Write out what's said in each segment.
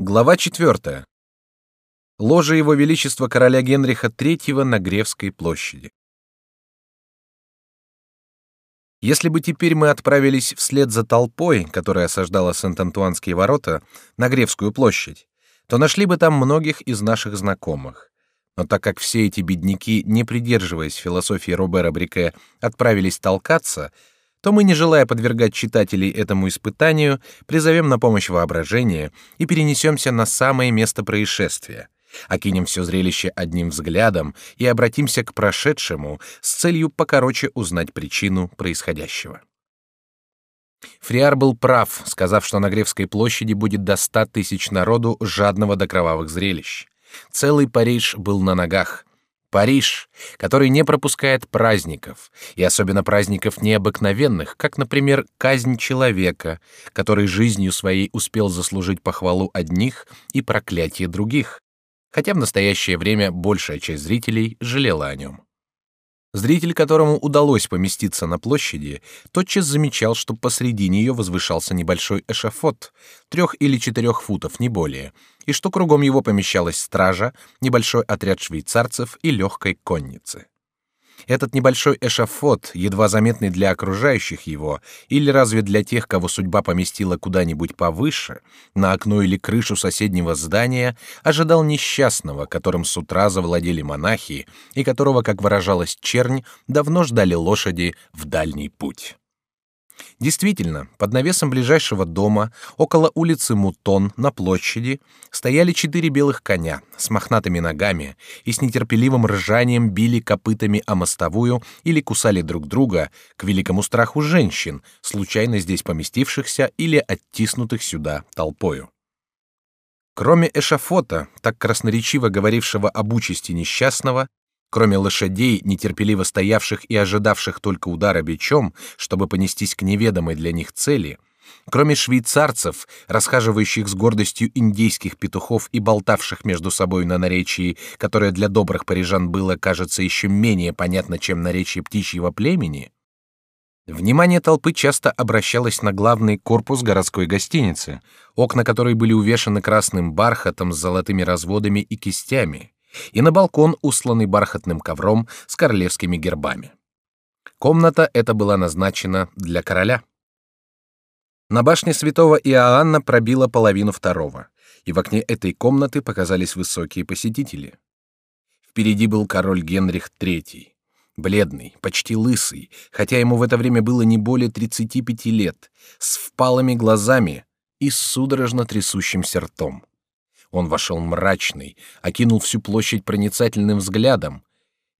Глава четвертая. Ложе его величества короля Генриха III на Гревской площади. Если бы теперь мы отправились вслед за толпой, которая осаждала Сент-Антуанские ворота, на Гревскую площадь, то нашли бы там многих из наших знакомых. Но так как все эти бедняки, не придерживаясь философии Робера Брике, отправились толкаться, то мы, не желая подвергать читателей этому испытанию, призовем на помощь воображение и перенесемся на самое место происшествия, окинем все зрелище одним взглядом и обратимся к прошедшему с целью покороче узнать причину происходящего. Фриар был прав, сказав, что на Гревской площади будет до ста тысяч народу, жадного до кровавых зрелищ. Целый Париж был на ногах, Париж, который не пропускает праздников, и особенно праздников необыкновенных, как, например, казнь человека, который жизнью своей успел заслужить похвалу одних и проклятие других, хотя в настоящее время большая часть зрителей жалела о нем. Зритель, которому удалось поместиться на площади, тотчас замечал, что посреди нее возвышался небольшой эшафот, трех или четырех футов, не более, и что кругом его помещалась стража, небольшой отряд швейцарцев и легкой конницы. Этот небольшой эшафот, едва заметный для окружающих его, или разве для тех, кого судьба поместила куда-нибудь повыше, на окно или крышу соседнего здания, ожидал несчастного, которым с утра завладели монахи, и которого, как выражалась чернь, давно ждали лошади в дальний путь. Действительно, под навесом ближайшего дома, около улицы Мутон, на площади, стояли четыре белых коня с мохнатыми ногами и с нетерпеливым ржанием били копытами о мостовую или кусали друг друга к великому страху женщин, случайно здесь поместившихся или оттиснутых сюда толпою. Кроме эшафота, так красноречиво говорившего об участи несчастного, Кроме лошадей, нетерпеливо стоявших и ожидавших только удара бичом, чтобы понестись к неведомой для них цели, кроме швейцарцев, расхаживающих с гордостью индейских петухов и болтавших между собой на наречии, которое для добрых парижан было, кажется, еще менее понятно, чем наречие птичьего племени, Внимание толпы часто обращалось на главный корпус городской гостиницы, окна которой были увешаны красным бархатом с золотыми разводами и кистями и на балкон, усланный бархатным ковром с королевскими гербами. Комната эта была назначена для короля. На башне святого Иоанна пробило половину второго, и в окне этой комнаты показались высокие посетители. Впереди был король Генрих III, бледный, почти лысый, хотя ему в это время было не более 35 лет, с впалыми глазами и с судорожно трясущимся ртом. Он вошел мрачный, окинул всю площадь проницательным взглядом.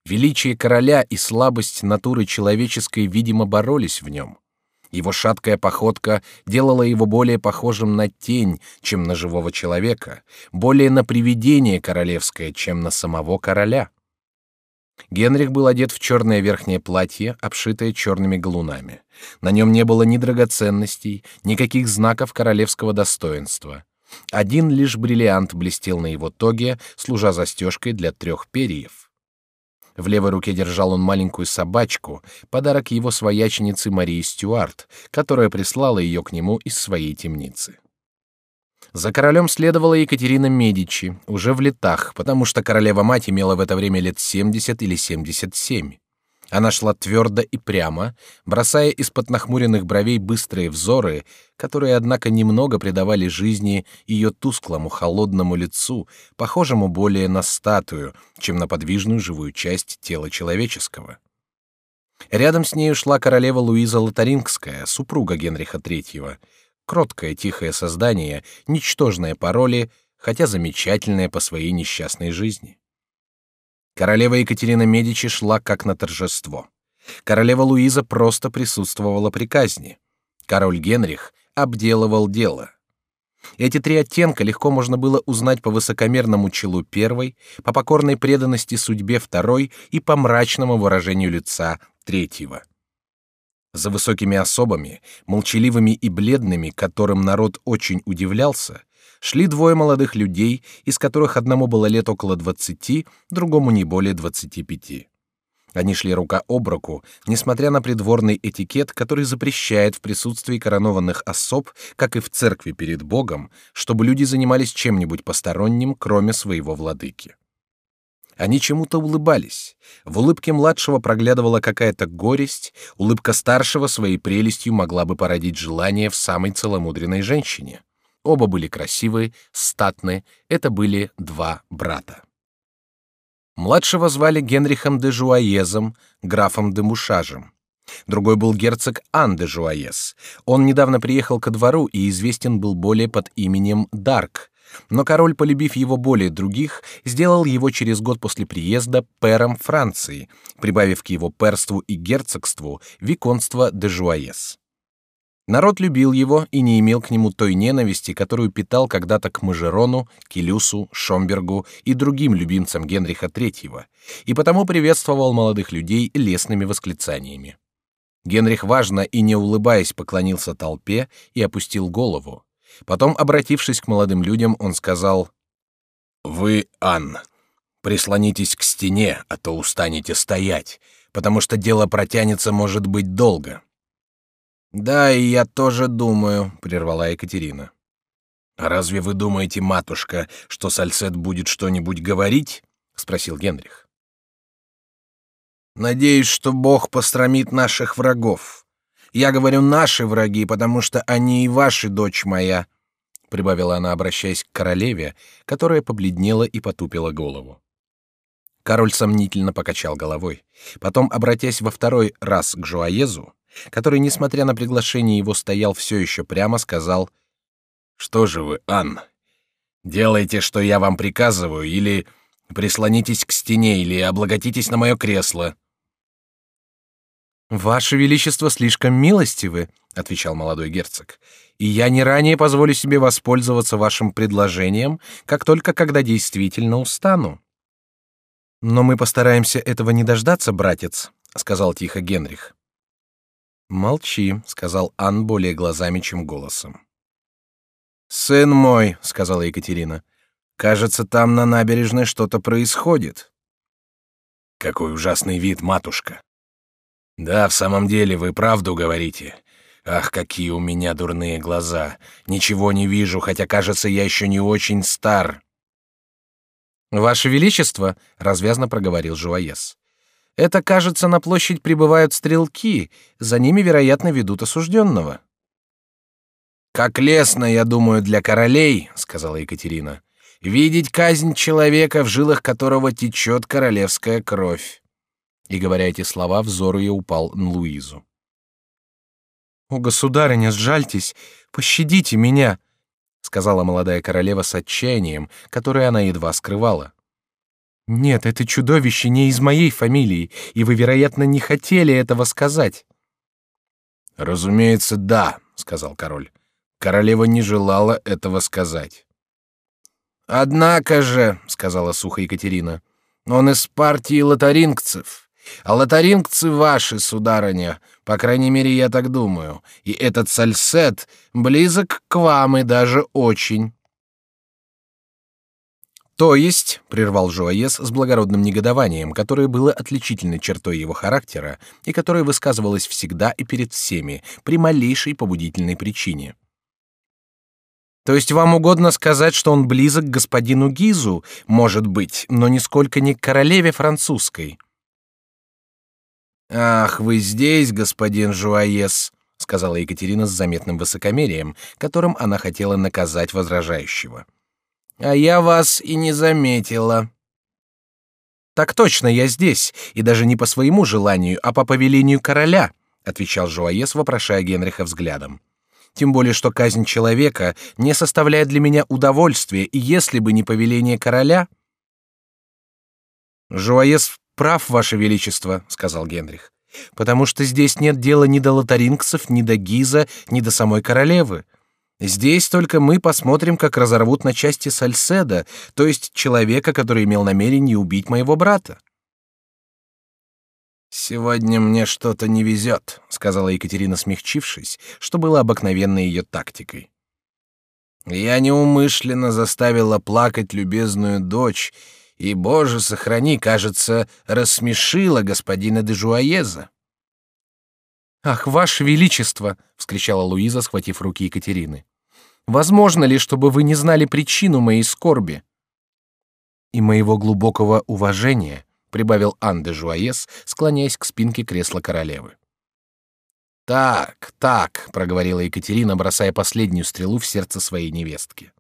Величие короля и слабость натуры человеческой, видимо, боролись в нем. Его шаткая походка делала его более похожим на тень, чем на живого человека, более на привидение королевское, чем на самого короля. Генрих был одет в черное верхнее платье, обшитое черными галунами. На нем не было ни драгоценностей, никаких знаков королевского достоинства. Один лишь бриллиант блестел на его тоге, служа застежкой для трех перьев. В левой руке держал он маленькую собачку, подарок его свояченицы Марии Стюарт, которая прислала ее к нему из своей темницы. За королем следовала Екатерина Медичи, уже в летах, потому что королева-мать имела в это время лет 70 или 77. Она шла твердо и прямо, бросая из-под нахмуренных бровей быстрые взоры, которые, однако, немного придавали жизни ее тусклому холодному лицу, похожему более на статую, чем на подвижную живую часть тела человеческого. Рядом с ней шла королева Луиза Лотарингская, супруга Генриха III, кроткое тихое создание, ничтожное по роли, хотя замечательное по своей несчастной жизни. Королева Екатерина Медичи шла как на торжество. Королева Луиза просто присутствовала при казни. Король Генрих обделывал дело. Эти три оттенка легко можно было узнать по высокомерному челу первой, по покорной преданности судьбе второй и по мрачному выражению лица третьего. За высокими особами, молчаливыми и бледными, которым народ очень удивлялся, шли двое молодых людей, из которых одному было лет около двадцати, другому не более двадцати пяти. Они шли рука об руку, несмотря на придворный этикет, который запрещает в присутствии коронованных особ, как и в церкви перед Богом, чтобы люди занимались чем-нибудь посторонним, кроме своего владыки. Они чему-то улыбались. В улыбке младшего проглядывала какая-то горесть, улыбка старшего своей прелестью могла бы породить желание в самой целомудренной женщине. Оба были красивы, статны, это были два брата. Младшего звали Генрихом де Жуаезом, графом де Мушажем. Другой был герцог Ан де Жуаез. Он недавно приехал ко двору и известен был более под именем Дарк, но король, полюбив его более других, сделал его через год после приезда пэром Франции, прибавив к его перству и герцогству виконство де Жуаес. Народ любил его и не имел к нему той ненависти, которую питал когда-то к Мажерону, Келюсу, Шомбергу и другим любимцам Генриха III, и потому приветствовал молодых людей лестными восклицаниями. Генрих важно и не улыбаясь поклонился толпе и опустил голову. Потом, обратившись к молодым людям, он сказал: "Вы, Ан, прислонитесь к стене, а то устанете стоять, потому что дело протянется, может быть, долго". Да, и я тоже думаю, прервала Екатерина. А разве вы думаете, матушка, что Сальсет будет что-нибудь говорить? спросил Генрих. Надеюсь, что Бог пострамит наших врагов. Я говорю наши враги, потому что они и ваши, дочь моя, прибавила она, обращаясь к королеве, которая побледнела и потупила голову. Король сомнительно покачал головой, потом, обратясь во второй раз к Жуаезу, который, несмотря на приглашение его, стоял все еще прямо, сказал: "Что же вы, Ан, делайте, что я вам приказываю, или прислонитесь к стене, или облаготитесь на мое кресло". Ваше величество слишком милостивы, отвечал молодой герцог, и я не ранее позволю себе воспользоваться вашим предложением, как только когда действительно устану. Но мы постараемся этого не дождаться, братец, сказал тихо Генрих. Молчи, сказал Ан более глазами, чем голосом. Сын мой, сказала Екатерина, кажется, там на набережной что-то происходит. Какой ужасный вид, матушка. Да, в самом деле вы правду говорите. Ах, какие у меня дурные глаза! Ничего не вижу, хотя кажется, я еще не очень стар. Ваше величество, развязно проговорил Жуаес. Это, кажется, на площадь прибывают стрелки, за ними, вероятно, ведут осужденного. Как лестно, я думаю, для королей, сказала Екатерина, видеть казнь человека, в жилах которого течет королевская кровь. И говоря эти слова, взор ее упал на Луизу. О, государыня, сжальтесь, пощадите меня, сказала молодая королева с отчаянием, которое она едва скрывала. Нет, это чудовище не из моей фамилии, и вы, вероятно, не хотели этого сказать. Разумеется, да, сказал король. Королева не желала этого сказать. Однако же, сказала сухо Екатерина, он из партии лотарингцев. А лотарингцы ваши, сударыня, по крайней мере, я так думаю. И этот сальсет близок к вам и даже очень. То есть, прервал Жуаес с благородным негодованием, которое было отличительной чертой его характера и которое высказывалось всегда и перед всеми при малейшей побудительной причине. То есть вам угодно сказать, что он близок к господину Гизу, может быть, но нисколько не к королеве французской. Ах, вы здесь, господин Жуаес, сказала Екатерина с заметным высокомерием, которым она хотела наказать возражающего. А я вас и не заметила. Так точно, я здесь, и даже не по своему желанию, а по повелению короля, отвечал Жуаес, вопрошая Генриха взглядом. Тем более, что казнь человека не составляет для меня удовольствия, и если бы не повеление короля, Жуаес прав, ваше величество, сказал Генрих, потому что здесь нет дела ни до лотарингцев, ни до Гиза, ни до самой королевы. Здесь только мы посмотрим, как разорвут на части Сальседа, то есть человека, который имел намерение убить моего брата. Сегодня мне что-то не везет, сказала Екатерина, смягчившись, что было обыкновенной ее тактикой. Я неумышленно заставила плакать любезную дочь и, боже сохрани, кажется, рассмешила господина де Жуаеза. Ах, ваше величество, вскричала Луиза, схватив руки Екатерины. Возможно ли, чтобы вы не знали причину моей скорби и моего глубокого уважения? прибавил Ан де Жуаес, склоняясь к спинке кресла королевы. Так, так, проговорила Екатерина, бросая последнюю стрелу в сердце своей невестки.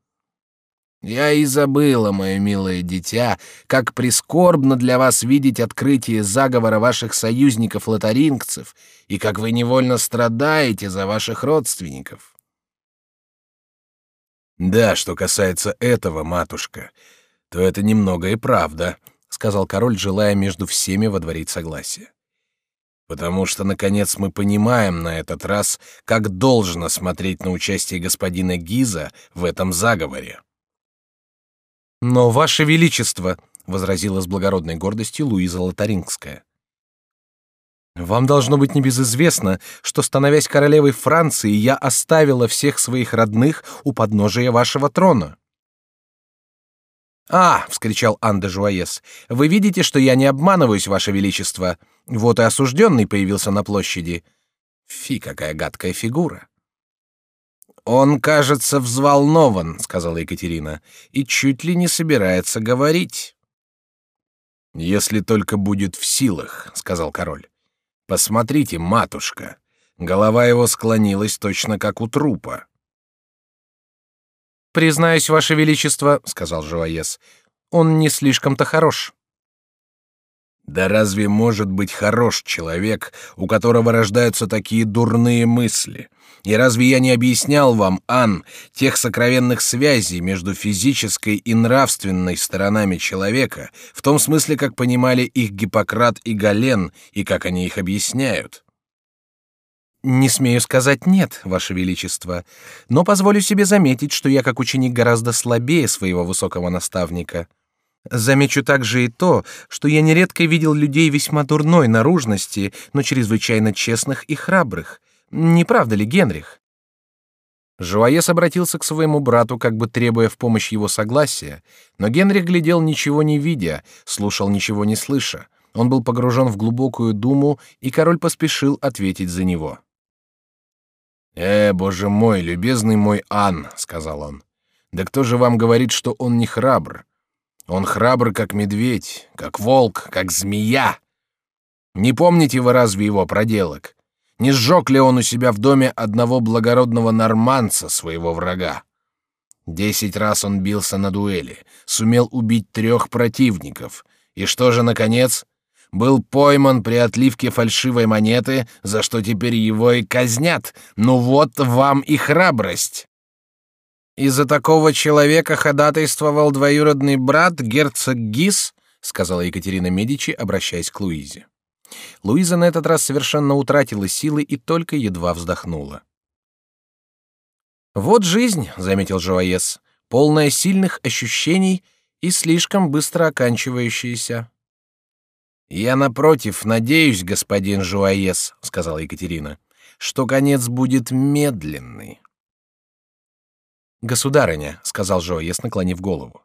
Я и забыла, мое милое дитя, как прискорбно для вас видеть открытие заговора ваших союзников-лотарингцев и как вы невольно страдаете за ваших родственников. Да, что касается этого, матушка, то это немного и правда, сказал король, желая между всеми водворить согласие. Потому что наконец мы понимаем на этот раз, как должно смотреть на участие господина Гиза в этом заговоре. Но ваше величество, возразила с благородной гордостью Луиза Лотарингская. Вам должно быть небезызвестно, что, становясь королевой Франции, я оставила всех своих родных у подножия вашего трона. А, вскричал Ан вы видите, что я не обманываюсь, ваше величество. Вот и осужденный появился на площади. Фи, какая гадкая фигура. Он, кажется, взволнован, сказала Екатерина, и чуть ли не собирается говорить. Если только будет в силах, сказал король. Посмотрите, матушка, голова его склонилась точно как у трупа. Признаюсь, ваше величество, сказал Жуаес, он не слишком-то хорош. Да разве может быть хорош человек, у которого рождаются такие дурные мысли? И разве я не объяснял вам, Ан, тех сокровенных связей между физической и нравственной сторонами человека, в том смысле, как понимали их Гиппократ и Гален, и как они их объясняют? Не смею сказать нет, ваше величество, но позволю себе заметить, что я как ученик гораздо слабее своего высокого наставника. Замечу также и то, что я нередко видел людей весьма дурной наружности, но чрезвычайно честных и храбрых, не правда ли, Генрих? Жуаес обратился к своему брату, как бы требуя в помощь его согласия, но Генрих глядел ничего не видя, слушал ничего не слыша. Он был погружен в глубокую думу, и король поспешил ответить за него. «Э, боже мой, любезный мой Ан», — сказал он, — «да кто же вам говорит, что он не храбр? Он храбр, как медведь, как волк, как змея. Не помните вы разве его проделок? Не сжег ли он у себя в доме одного благородного норманца, своего врага? Десять раз он бился на дуэли, сумел убить трех противников. И что же, наконец? Был пойман при отливке фальшивой монеты, за что теперь его и казнят. Ну вот вам и храбрость. Из-за такого человека ходатайствовал двоюродный брат герцог Гис, сказала Екатерина Медичи, обращаясь к Луизе. Луиза на этот раз совершенно утратила силы и только едва вздохнула. Вот жизнь, заметил Жуаес, полная сильных ощущений и слишком быстро оканчивающаяся. Я напротив надеюсь, господин Жуаес, сказала Екатерина, что конец будет медленный. Государыня, сказал Жуаес, наклонив голову.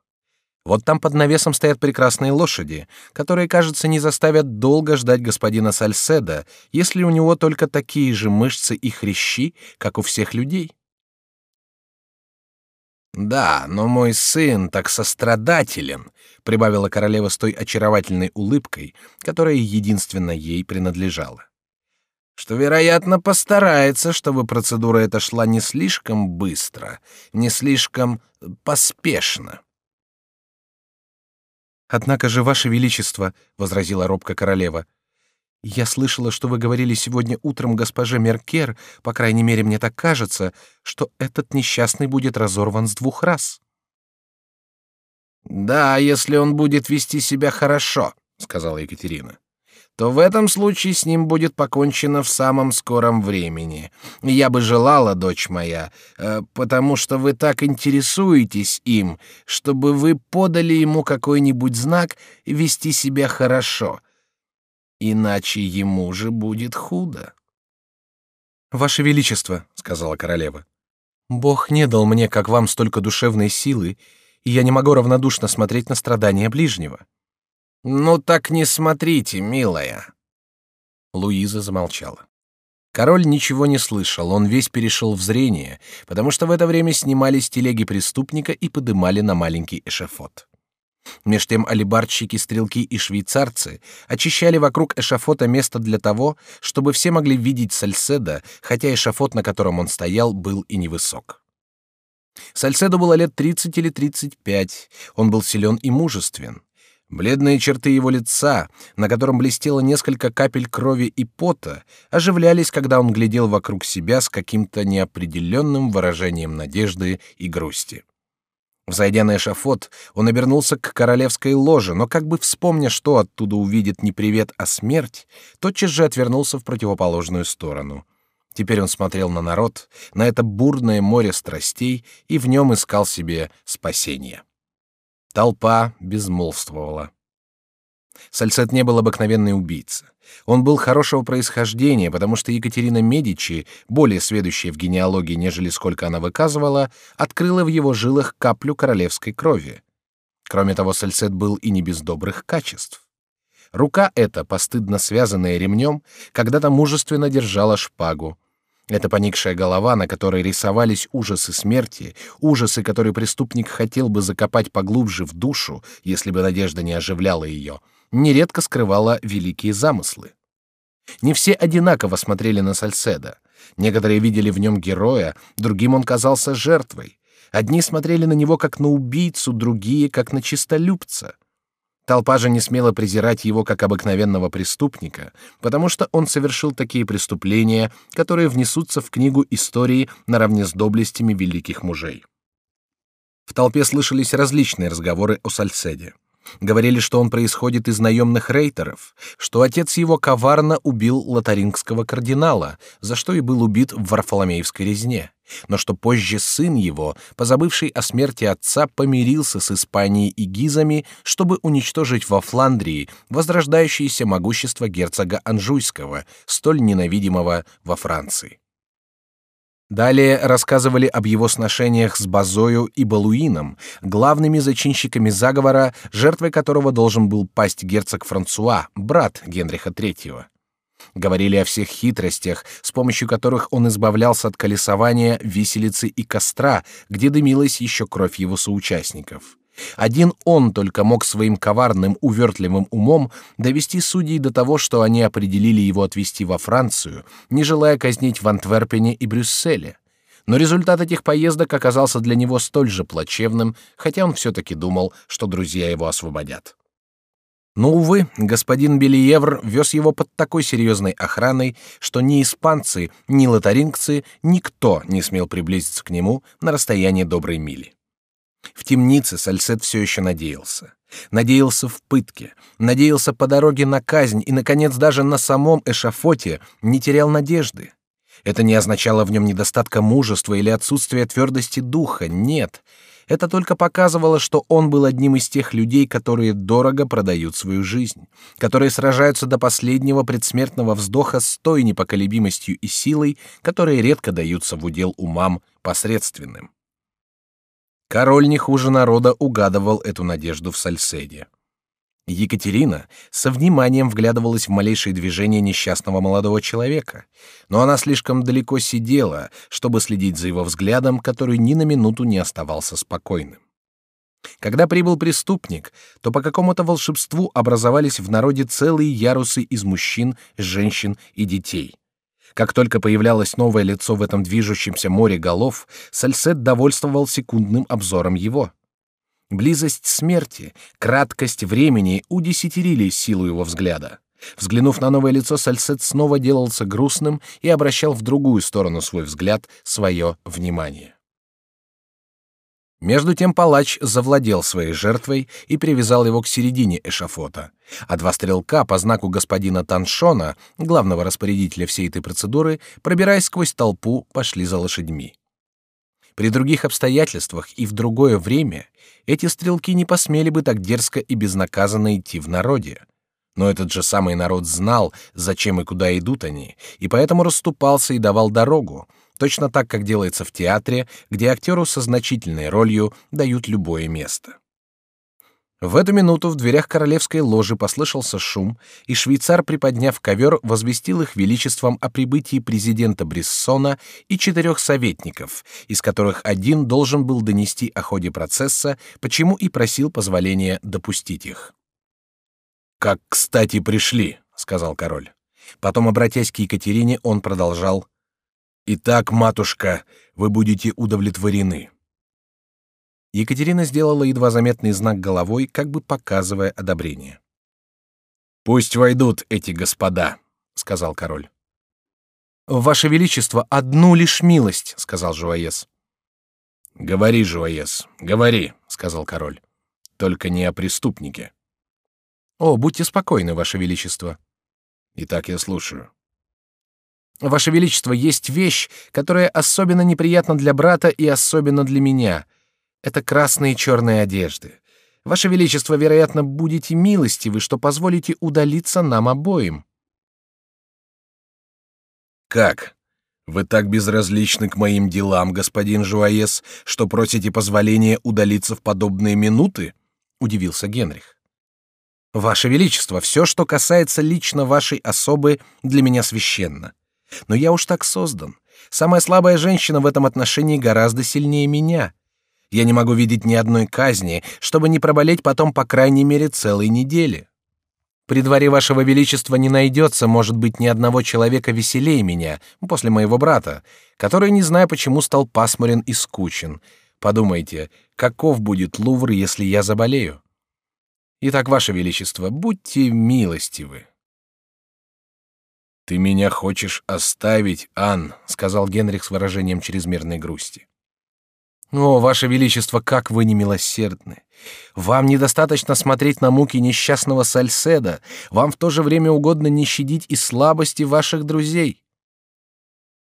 Вот там под навесом стоят прекрасные лошади, которые, кажется, не заставят долго ждать господина Сальседа, если у него только такие же мышцы и хрящи, как у всех людей. Да, но мой сын так сострадателен, прибавила королева с той очаровательной улыбкой, которая единственно ей принадлежала. Что, вероятно, постарается, чтобы процедура эта шла не слишком быстро, не слишком поспешно. Однако же, ваше величество, возразила робко королева, я слышала, что вы говорили сегодня утром госпоже Меркер, по крайней мере, мне так кажется, что этот несчастный будет разорван с двух раз. Да, если он будет вести себя хорошо, сказала Екатерина то в этом случае с ним будет покончено в самом скором времени. Я бы желала, дочь моя, э, потому что вы так интересуетесь им, чтобы вы подали ему какой-нибудь знак вести себя хорошо. Иначе ему же будет худо. Ваше величество, сказала королева, Бог не дал мне, как вам, столько душевной силы, и я не могу равнодушно смотреть на страдания ближнего. Ну так не смотрите, милая. Луиза замолчала. Король ничего не слышал, он весь перешел в зрение, потому что в это время снимались телеги преступника и подымали на маленький эшафот. Меж тем алибардщики, стрелки и швейцарцы очищали вокруг эшафота место для того, чтобы все могли видеть Сальседа, хотя эшафот, на котором он стоял, был и невысок. Сальседу было лет тридцать или тридцать пять. Он был силен и мужествен. Бледные черты его лица, на котором блестело несколько капель крови и пота, оживлялись, когда он глядел вокруг себя с каким-то неопределенным выражением надежды и грусти. Взойдя на эшафот, он обернулся к королевской ложе, но как бы вспомня, что оттуда увидит не привет, а смерть, тотчас же отвернулся в противоположную сторону. Теперь он смотрел на народ, на это бурное море страстей и в нем искал себе спасения. Толпа безмолвствовала. Сальцет не был обыкновенный убийца. Он был хорошего происхождения, потому что Екатерина Медичи, более сведущая в генеалогии, нежели сколько она выказывала, открыла в его жилах каплю королевской крови. Кроме того, Сальцет был и не без добрых качеств. Рука эта, постыдно связанная ремнем, когда-то мужественно держала шпагу, эта поникшая голова, на которой рисовались ужасы смерти, ужасы, которые преступник хотел бы закопать поглубже в душу, если бы надежда не оживляла ее, нередко скрывала великие замыслы. Не все одинаково смотрели на Сальседа. Некоторые видели в нем героя, другим он казался жертвой. Одни смотрели на него как на убийцу, другие как на чистолюбца. Толпа же не смела презирать его как обыкновенного преступника, потому что он совершил такие преступления, которые внесутся в книгу истории наравне с доблестями великих мужей. В толпе слышались различные разговоры о Сальседе. Говорили, что он происходит из наемных рейтеров, что отец его коварно убил лотарингского кардинала, за что и был убит в Варфоломеевской резне, но что позже сын его, позабывший о смерти отца, помирился с Испанией и Гизами, чтобы уничтожить во Фландрии возрождающееся могущество герцога Анжуйского, столь ненавидимого во Франции. Далее рассказывали об его сношениях с Базою и Балуином, главными зачинщиками заговора, жертвой которого должен был пасть герцог Франсуа, брат Генриха III. Говорили о всех хитростях, с помощью которых он избавлялся от колесования, виселицы и костра, где дымилась еще кровь его соучастников. Один он только мог своим коварным, увертливым умом довести судей до того, что они определили его отвезти во Францию, не желая казнить в Антверпене и Брюсселе. Но результат этих поездок оказался для него столь же плачевным, хотя он все-таки думал, что друзья его освободят. Но, увы, господин Белиевр вез его под такой серьезной охраной, что ни испанцы, ни лотарингцы, никто не смел приблизиться к нему на расстояние доброй мили. В темнице Сальсет все еще надеялся. Надеялся в пытке, надеялся по дороге на казнь и, наконец, даже на самом эшафоте не терял надежды. Это не означало в нем недостатка мужества или отсутствия твердости духа, нет. Это только показывало, что он был одним из тех людей, которые дорого продают свою жизнь, которые сражаются до последнего предсмертного вздоха с той непоколебимостью и силой, которые редко даются в удел умам посредственным. Король не хуже народа угадывал эту надежду в Сальседе. Екатерина со вниманием вглядывалась в малейшие движения несчастного молодого человека, но она слишком далеко сидела, чтобы следить за его взглядом, который ни на минуту не оставался спокойным. Когда прибыл преступник, то по какому-то волшебству образовались в народе целые ярусы из мужчин, женщин и детей. Как только появлялось новое лицо в этом движущемся море голов, Сальсет довольствовал секундным обзором его. Близость смерти, краткость времени удесятерили силу его взгляда. Взглянув на новое лицо, Сальсет снова делался грустным и обращал в другую сторону свой взгляд, свое внимание. Между тем палач завладел своей жертвой и привязал его к середине эшафота, а два стрелка по знаку господина Таншона, главного распорядителя всей этой процедуры, пробираясь сквозь толпу, пошли за лошадьми. При других обстоятельствах и в другое время эти стрелки не посмели бы так дерзко и безнаказанно идти в народе. Но этот же самый народ знал, зачем и куда идут они, и поэтому расступался и давал дорогу, точно так, как делается в театре, где актеру со значительной ролью дают любое место. В эту минуту в дверях королевской ложи послышался шум, и швейцар, приподняв ковер, возвестил их величеством о прибытии президента Бриссона и четырех советников, из которых один должен был донести о ходе процесса, почему и просил позволения допустить их. «Как кстати пришли», — сказал король. Потом, обратясь к Екатерине, он продолжал. «Итак, матушка, вы будете удовлетворены. Екатерина сделала едва заметный знак головой, как бы показывая одобрение. Пусть войдут эти господа, сказал король. Ваше величество, одну лишь милость, сказал Жуаес. Говори, Жуаес, говори, сказал король. Только не о преступнике. О, будьте спокойны, ваше величество. Итак, я слушаю. Ваше величество, есть вещь, которая особенно неприятна для брата и особенно для меня. Это красные и черные одежды. Ваше Величество, вероятно, будете милостивы, что позволите удалиться нам обоим. Как? Вы так безразличны к моим делам, господин Жуаес, что просите позволения удалиться в подобные минуты? Удивился Генрих. Ваше Величество, все, что касается лично вашей особы, для меня священно. Но я уж так создан. Самая слабая женщина в этом отношении гораздо сильнее меня. Я не могу видеть ни одной казни, чтобы не проболеть потом по крайней мере целой недели. При дворе вашего величества не найдется, может быть, ни одного человека веселее меня после моего брата, который, не зная почему, стал пасмурен и скучен. Подумайте, каков будет Лувр, если я заболею? Итак, ваше величество, будьте милостивы. Ты меня хочешь оставить, Ан, сказал Генрих с выражением чрезмерной грусти. О, ваше величество, как вы немилосердны! Вам недостаточно смотреть на муки несчастного Сальседа, вам в то же время угодно не щадить и слабости ваших друзей.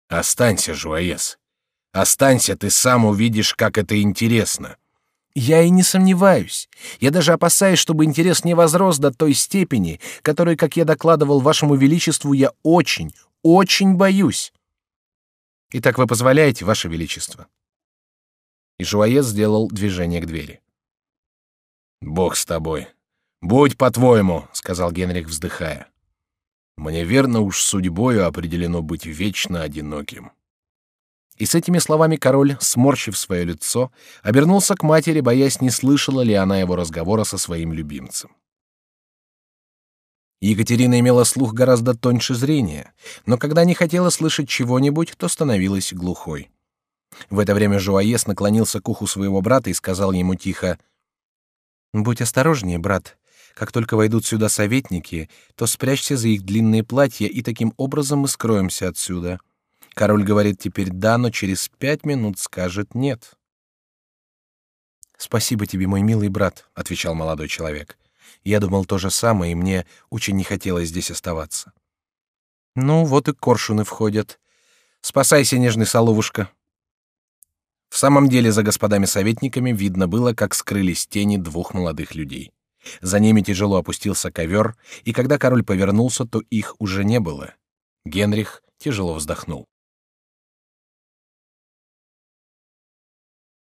Останься, Жуаес. Останься, ты сам увидишь, как это интересно. Я и не сомневаюсь. Я даже опасаюсь, чтобы интерес не возрос до той степени, которой, как я докладывал вашему величеству, я очень, очень боюсь. Итак, вы позволяете, ваше величество? И Жуаес сделал движение к двери. «Бог с тобой. Будь по-твоему», — сказал Генрих, вздыхая. «Мне верно уж судьбою определено быть вечно одиноким». И с этими словами король, сморщив свое лицо, обернулся к матери, боясь, не слышала ли она его разговора со своим любимцем. Екатерина имела слух гораздо тоньше зрения, но когда не хотела слышать чего-нибудь, то становилась глухой. В это время Жуаес наклонился к уху своего брата и сказал ему тихо: "Будь осторожнее, брат. Как только войдут сюда советники, то спрячься за их длинные платья, и таким образом мы скроемся отсюда. Король говорит теперь да, но через пять минут скажет нет". Спасибо тебе, мой милый брат, отвечал молодой человек. Я думал то же самое, и мне очень не хотелось здесь оставаться. Ну, вот и коршуны входят. Спасайся, нежный соловушка. В самом деле за господами советниками видно было, как скрылись тени двух молодых людей. За ними тяжело опустился ковер, и когда король повернулся, то их уже не было. Генрих тяжело вздохнул.